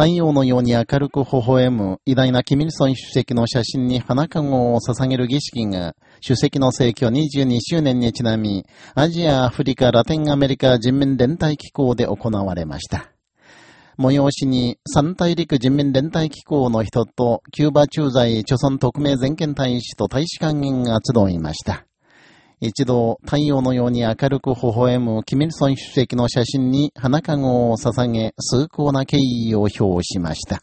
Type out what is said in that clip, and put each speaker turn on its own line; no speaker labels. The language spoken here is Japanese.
太陽のように明るく微笑む偉大なキミルソン主席の写真に花籠を捧げる儀式が、主席の逝去22周年にちなみ、アジア、アフリカ、ラテンアメリカ人民連帯機構で行われました。催しに、三大陸人民連帯機構の人と、キューバ駐在、朝鮮特命全権大使と大使館員が集いました。一度、太陽のように明るく微笑むキミルソン主席の写真に花籠を捧げ、崇高な敬意を表しました。